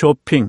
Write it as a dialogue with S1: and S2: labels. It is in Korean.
S1: 쇼핑